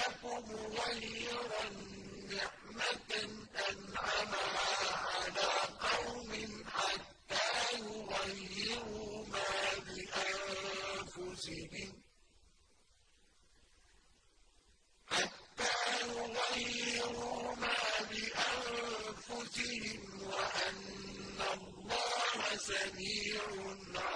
لكم غير نعمة أنعمها على قوم حتى يغيروا ما بأنفسهم. حتى يغيروا ما بأنفسهم وأن الله سميع عليم